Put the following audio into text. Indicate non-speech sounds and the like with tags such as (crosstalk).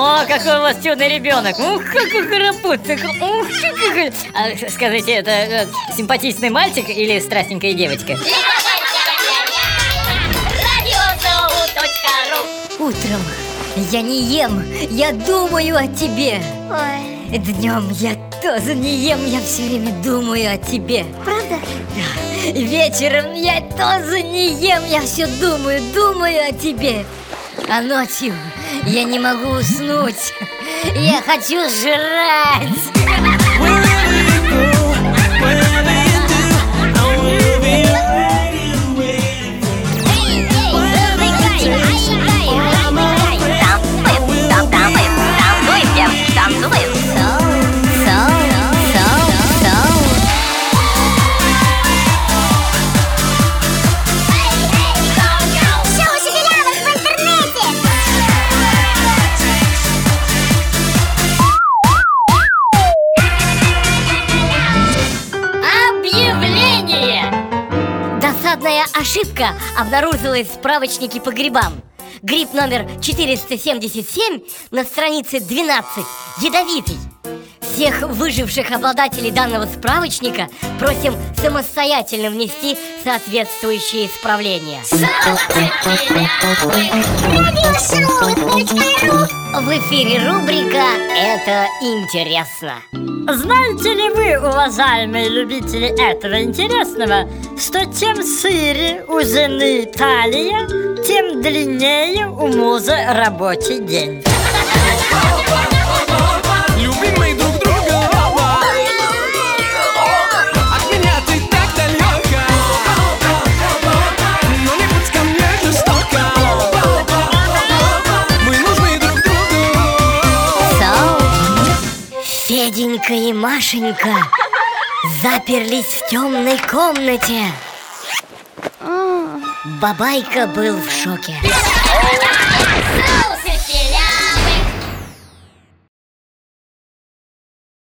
вас чудный ребенок. Ух, какой карапуцик. Ух, какой... А, скажите, это э, симпатичный мальчик или страстненькая девочка? Утром я не ем, я думаю о тебе. Ой, Днем я тоже не ем, я все время думаю о тебе. правда? Да. Вечером я тоже не ем, я все думаю, думаю о тебе. А ночью я не могу уснуть. Я хочу жрать. Досадная ошибка обнаружилась в справочнике по грибам. Гриб номер 477 на странице 12 ядовитый. Всех выживших обладателей данного справочника просим самостоятельно внести соответствующие исправления. В эфире рубрика «Это интересно». Знаете ли вы, уважаемые любители этого интересного, что чем шире у жены талия, тем длиннее у мужа рабочий день? (laughs) Феденька и Машенька заперлись в темной комнате. Бабайка был в шоке.